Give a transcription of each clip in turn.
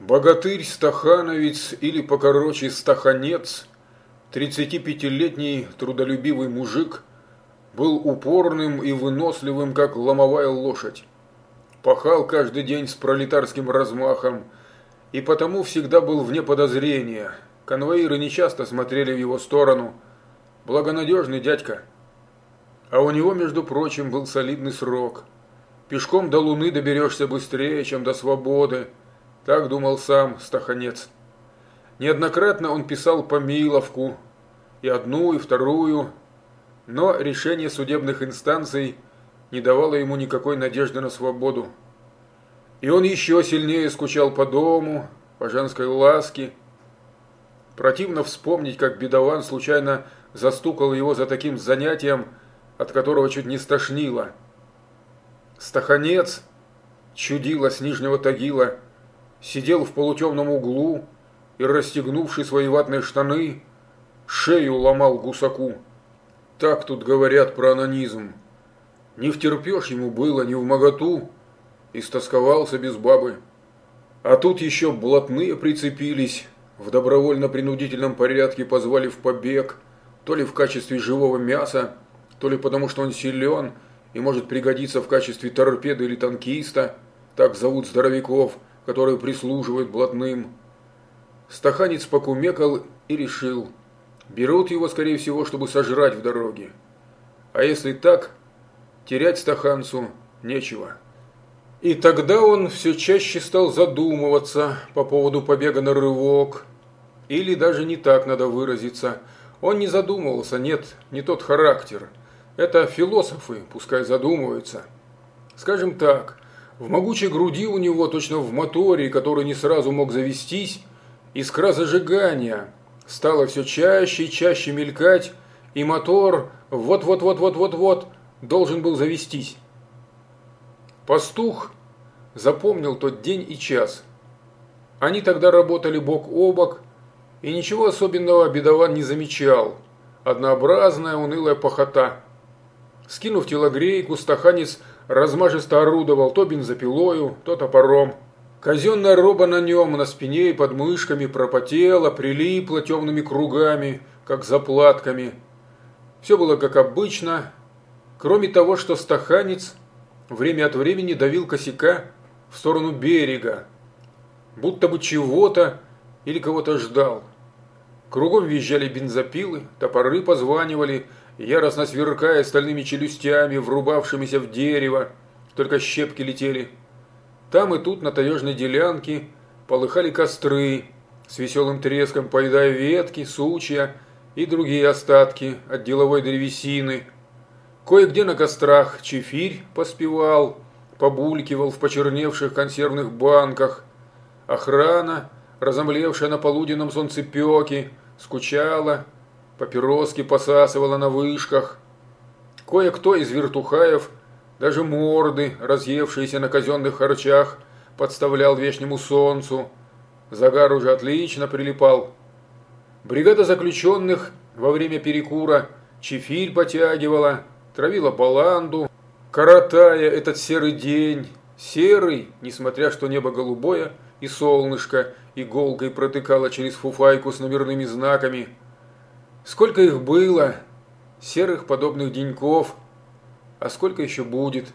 Богатырь Стахановец или покороче Стаханец, 35-летний трудолюбивый мужик, был упорным и выносливым, как ломовая лошадь. Пахал каждый день с пролетарским размахом и потому всегда был вне подозрения. Конвоиры нечасто смотрели в его сторону. Благонадежный дядька. А у него, между прочим, был солидный срок. Пешком до Луны доберешься быстрее, чем до свободы. Так думал сам Стаханец. Неоднократно он писал помиловку, и одну, и вторую, но решение судебных инстанций не давало ему никакой надежды на свободу. И он еще сильнее скучал по дому, по женской ласке. Противно вспомнить, как бедован случайно застукал его за таким занятием, от которого чуть не стошнило. Стаханец чудило с нижнего тагила – сидел в полутемном углу и, расстегнувший свои ватные штаны, шею ломал гусаку. Так тут говорят про анонизм. Не втерпешь ему было, не в моготу, истосковался без бабы. А тут еще блатные прицепились, в добровольно-принудительном порядке позвали в побег, то ли в качестве живого мяса, то ли потому что он силен и может пригодиться в качестве торпеды или танкиста, так зовут здоровяков – которые прислуживают блатным. Стаханец покумекал и решил. Берут его, скорее всего, чтобы сожрать в дороге. А если так, терять стаханцу нечего. И тогда он все чаще стал задумываться по поводу побега на рывок. Или даже не так надо выразиться. Он не задумывался, нет, не тот характер. Это философы, пускай задумываются. Скажем так, в могучей груди у него, точно в моторе, который не сразу мог завестись, искра зажигания стала все чаще и чаще мелькать, и мотор вот-вот-вот-вот-вот-вот должен был завестись. Пастух запомнил тот день и час. Они тогда работали бок о бок, и ничего особенного бедован не замечал. Однообразная унылая похота. Скинув телогрейку, стаханец размашисто орудовал то бензопилою, то топором. Казенная роба на нем, на спине и под мышками пропотела, прилипла темными кругами, как заплатками. Все было как обычно, кроме того, что стаханец время от времени давил косяка в сторону берега, будто бы чего-то или кого-то ждал. Кругом визжали бензопилы, топоры позванивали, яростно сверкая стальными челюстями, врубавшимися в дерево, только щепки летели. Там и тут на таежной делянке полыхали костры, с веселым треском поедая ветки, сучья и другие остатки от деловой древесины. Кое-где на кострах чефирь поспевал, побулькивал в почерневших консервных банках. Охрана, разомлевшая на полуденном солнцепеке, скучала, папироски посасывала на вышках. Кое-кто из вертухаев даже морды, разъевшиеся на казенных харчах, подставлял вешнему солнцу. Загар уже отлично прилипал. Бригада заключенных во время перекура чефирь потягивала, травила баланду, коротая этот серый день. Серый, несмотря что небо голубое и солнышко иголкой протыкало через фуфайку с номерными знаками – Сколько их было, серых подобных деньков, а сколько еще будет.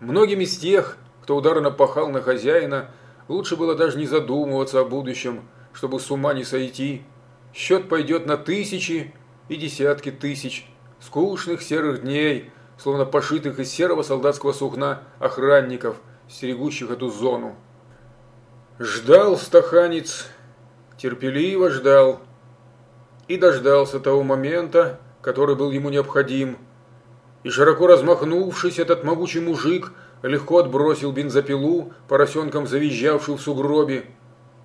Многим из тех, кто ударно пахал на хозяина, лучше было даже не задумываться о будущем, чтобы с ума не сойти. Счет пойдет на тысячи и десятки тысяч скучных серых дней, словно пошитых из серого солдатского сукна охранников, стерегущих эту зону. Ждал стаханец, терпеливо ждал, и дождался того момента, который был ему необходим. И широко размахнувшись, этот могучий мужик легко отбросил бензопилу, поросенком завизжавшую в сугробе.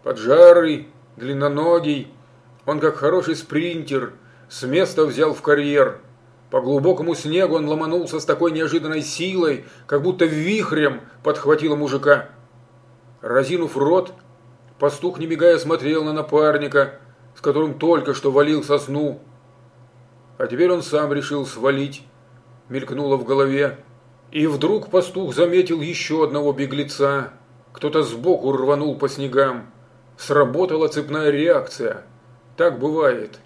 Поджарый, длинноногий, он как хороший спринтер с места взял в карьер. По глубокому снегу он ломанулся с такой неожиданной силой, как будто вихрем подхватило мужика. Разинув рот, пастух, не мигая, смотрел на напарника – которым только что валил сосну. А теперь он сам решил свалить, мелькнуло в голове. И вдруг пастух заметил еще одного беглеца, Кто-то сбоку рванул по снегам. Сработала цепная реакция. Так бывает.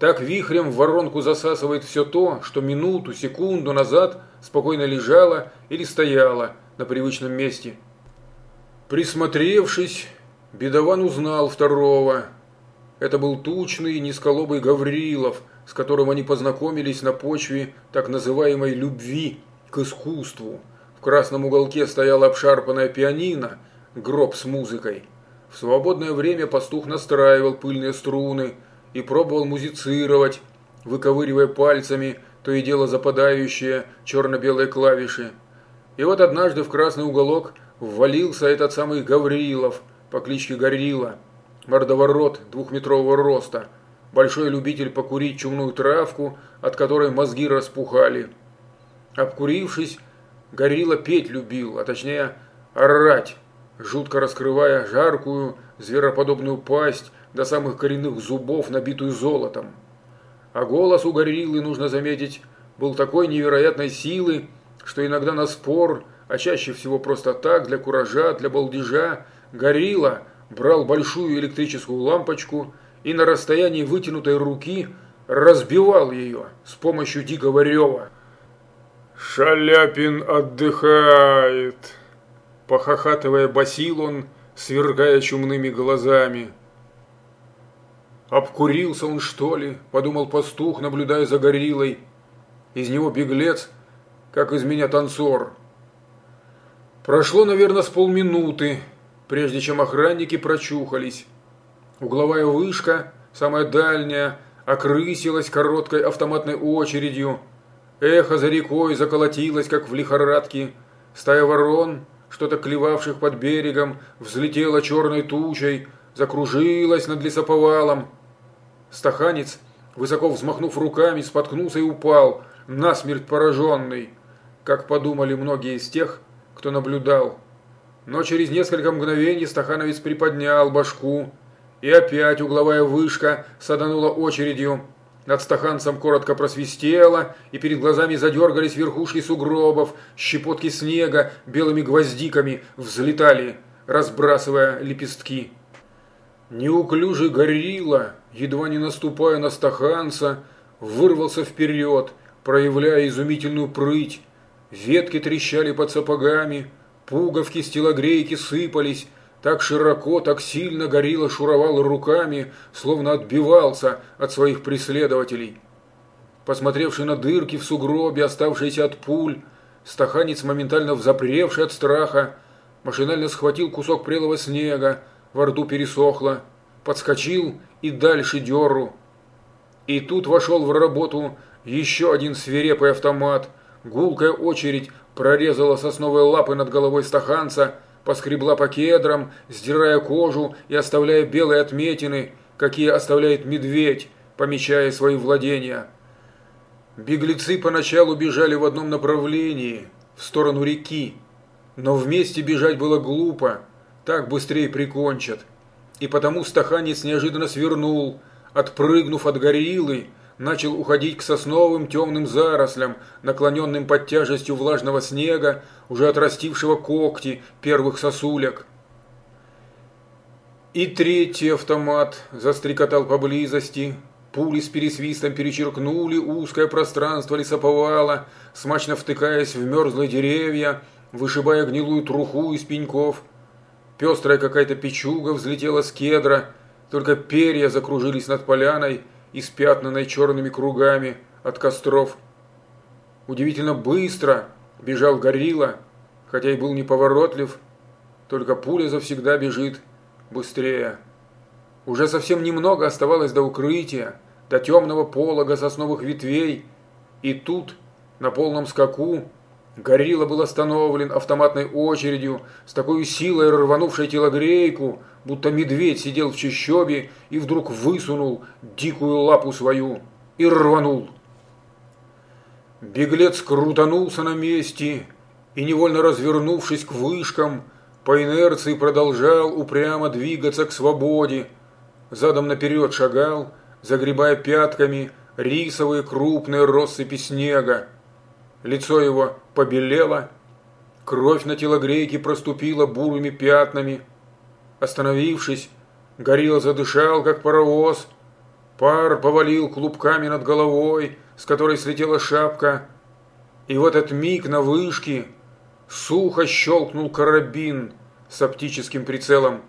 Так вихрем в воронку засасывает все то, что минуту, секунду назад спокойно лежало или стояло на привычном месте. Присмотревшись, бедован узнал второго. Это был тучный, низколобый Гаврилов, с которым они познакомились на почве так называемой «любви» к искусству. В красном уголке стояла обшарпанная пианино, гроб с музыкой. В свободное время пастух настраивал пыльные струны и пробовал музицировать, выковыривая пальцами то и дело западающие черно-белые клавиши. И вот однажды в красный уголок ввалился этот самый Гаврилов по кличке Горилла, мордоворот двухметрового роста, большой любитель покурить чумную травку, от которой мозги распухали. Обкурившись, Горилла петь любил, а точнее орать, жутко раскрывая жаркую, звероподобную пасть до самых коренных зубов, набитую золотом. А голос у гориллы, нужно заметить, был такой невероятной силы, что иногда на спор, а чаще всего просто так, для куража, для балдежа, горилла брал большую электрическую лампочку и на расстоянии вытянутой руки разбивал ее с помощью дикого рева. «Шаляпин отдыхает!» Похохатывая басил он, свергая чумными глазами. «Обкурился он, что ли?» – подумал пастух, наблюдая за гориллой. «Из него беглец, как из меня танцор». Прошло, наверное, с полминуты, прежде чем охранники прочухались. Угловая вышка, самая дальняя, окрысилась короткой автоматной очередью. Эхо за рекой заколотилось, как в лихорадке. Стая ворон, что-то клевавших под берегом, взлетела черной тучей, закружилась над лесоповалом. Стаханец, высоко взмахнув руками, споткнулся и упал, насмерть пораженный, как подумали многие из тех, кто наблюдал. Но через несколько мгновений Стахановец приподнял башку, и опять угловая вышка саданула очередью. Над стаханцем коротко просвистело, и перед глазами задергались верхушки сугробов, щепотки снега белыми гвоздиками взлетали, разбрасывая лепестки. Неуклюжий горилла, едва не наступая на стаханца, вырвался вперед, проявляя изумительную прыть. Ветки трещали под сапогами, пуговки с сыпались, так широко, так сильно горилла шуровал руками, словно отбивался от своих преследователей. Посмотревший на дырки в сугробе, оставшиеся от пуль, стаханец, моментально взапревший от страха, машинально схватил кусок прелого снега, во рту пересохло, подскочил и дальше деру. И тут вошел в работу еще один свирепый автомат. Гулкая очередь прорезала сосновые лапы над головой стаханца, поскребла по кедрам, сдирая кожу и оставляя белые отметины, какие оставляет медведь, помечая свои владения. Беглецы поначалу бежали в одном направлении, в сторону реки, но вместе бежать было глупо, так быстрее прикончат. И потому стаханец неожиданно свернул, отпрыгнув от гориллы, начал уходить к сосновым темным зарослям, наклоненным под тяжестью влажного снега, уже отрастившего когти первых сосулек. И третий автомат застрекотал поблизости. Пули с пересвистом перечеркнули узкое пространство лесоповала, смачно втыкаясь в мерзлые деревья, вышибая гнилую труху из пеньков. Пестрая какая-то печуга взлетела с кедра, только перья закружились над поляной – испятнанной черными кругами от костров. Удивительно быстро бежал горилла, хотя и был неповоротлив, только пуля завсегда бежит быстрее. Уже совсем немного оставалось до укрытия, до темного полога сосновых ветвей, и тут, на полном скаку, Горилла был остановлен автоматной очередью, с такой силой рванувшей телогрейку, будто медведь сидел в чащобе и вдруг высунул дикую лапу свою и рванул. Беглец крутанулся на месте и, невольно развернувшись к вышкам, по инерции продолжал упрямо двигаться к свободе. Задом наперед шагал, загребая пятками рисовые крупные россыпи снега. Лицо его побелело, Кровь на телогрейке проступила бурыми пятнами. Остановившись, Горилла задышал, как паровоз. Пар повалил клубками над головой, с которой слетела шапка. И в этот миг на вышке сухо щелкнул карабин с оптическим прицелом.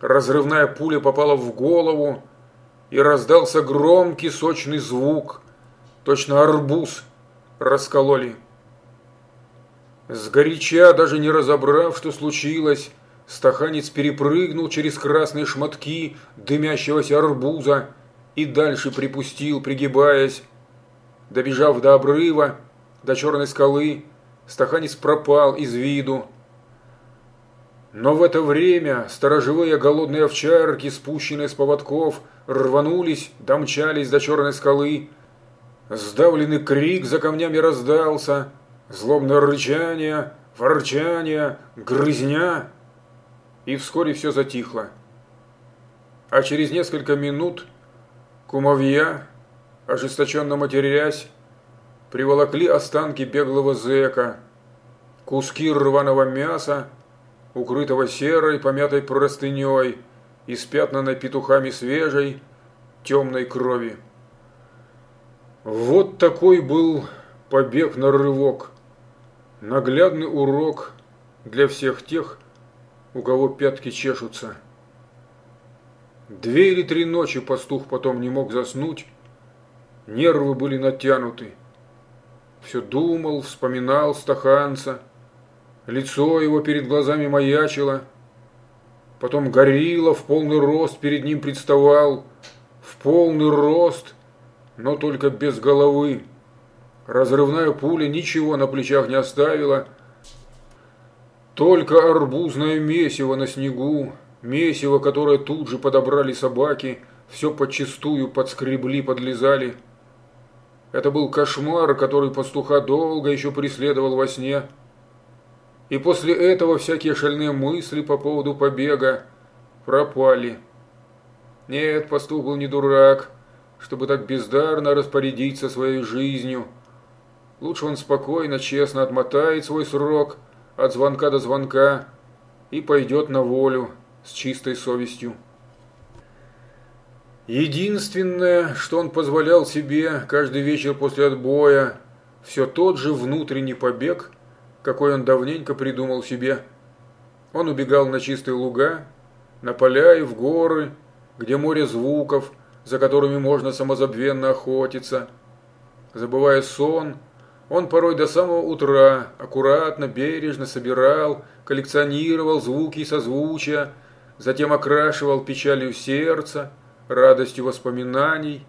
Разрывная пуля попала в голову, и раздался громкий сочный звук. Точно арбуз раскололи. Сгоряча, даже не разобрав, что случилось, стаханец перепрыгнул через красные шматки дымящегося арбуза и дальше припустил, пригибаясь. Добежав до обрыва, до черной скалы, стаханец пропал из виду. Но в это время сторожевые голодные овчарки, спущенные с поводков, рванулись, домчались до черной скалы. Сдавленный крик за камнями раздался – злобное рычание, ворчание, грызня, и вскоре все затихло. А через несколько минут кумовья, ожесточенно матерясь, приволокли останки беглого зэка, куски рваного мяса, укрытого серой помятой простыней, испятнанной петухами свежей, темной крови. Вот такой был побег на рывок – Наглядный урок для всех тех, у кого пятки чешутся. Две или три ночи пастух потом не мог заснуть, нервы были натянуты. Все думал, вспоминал стаханца, лицо его перед глазами маячило, потом горилла в полный рост перед ним представал, в полный рост, но только без головы. Разрывная пуля ничего на плечах не оставила. Только арбузное месиво на снегу, месиво, которое тут же подобрали собаки, все подчистую подскребли, подлезали. Это был кошмар, который пастуха долго еще преследовал во сне. И после этого всякие шальные мысли по поводу побега пропали. Нет, пастух был не дурак, чтобы так бездарно распорядиться своей жизнью. Лучше он спокойно, честно отмотает свой срок от звонка до звонка и пойдет на волю с чистой совестью. Единственное, что он позволял себе каждый вечер после отбоя, все тот же внутренний побег, какой он давненько придумал себе. Он убегал на чистые луга, на поля и в горы, где море звуков, за которыми можно самозабвенно охотиться. Забывая сон, он порой до самого утра аккуратно, бережно собирал, коллекционировал звуки и созвучия, затем окрашивал печалью сердца, радостью воспоминаний,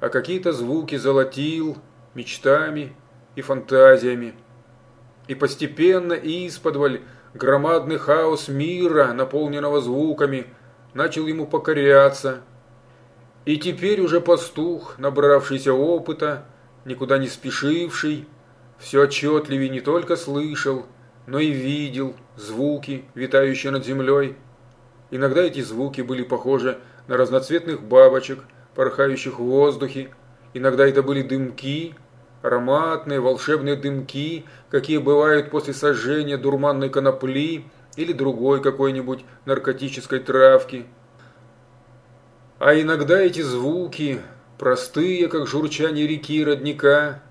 а какие-то звуки золотил мечтами и фантазиями. И постепенно исподволь громадный хаос мира, наполненного звуками, начал ему покоряться. И теперь уже пастух, набравшийся опыта, никуда не спешивший, все отчетливее не только слышал, но и видел звуки, витающие над землей. Иногда эти звуки были похожи на разноцветных бабочек, порхающих в воздухе, иногда это были дымки, ароматные волшебные дымки, какие бывают после сожжения дурманной конопли или другой какой-нибудь наркотической травки. А иногда эти звуки простые, как журчание реки родника,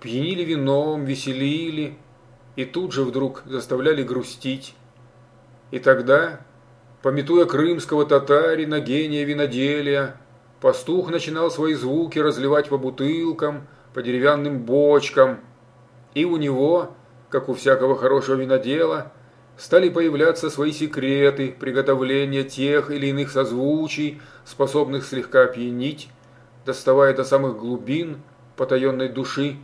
пьянили вином, веселили и тут же вдруг заставляли грустить. И тогда, пометуя крымского татарина, гения виноделия, пастух начинал свои звуки разливать по бутылкам, по деревянным бочкам, и у него, как у всякого хорошего винодела, стали появляться свои секреты приготовления тех или иных созвучий, способных слегка опьянить доставая до самых глубин потаенной души.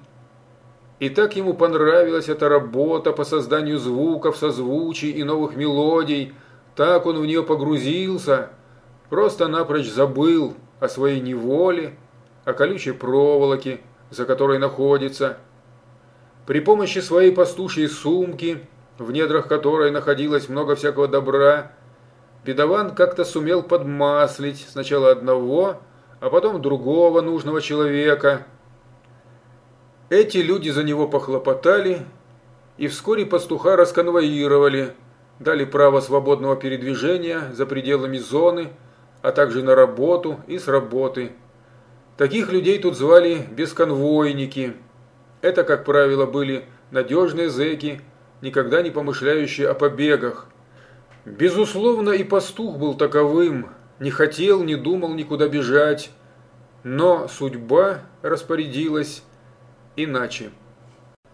И так ему понравилась эта работа по созданию звуков, созвучий и новых мелодий, так он в нее погрузился, просто напрочь забыл о своей неволе, о колючей проволоке, за которой находится. При помощи своей пастушьей сумки, в недрах которой находилось много всякого добра, бедован как-то сумел подмаслить сначала одного, а потом другого нужного человека. Эти люди за него похлопотали, и вскоре пастуха расконвоировали, дали право свободного передвижения за пределами зоны, а также на работу и с работы. Таких людей тут звали бесконвойники. Это, как правило, были надежные зэки, никогда не помышляющие о побегах. Безусловно, и пастух был таковым, не хотел, не думал никуда бежать, но судьба распорядилась иначе.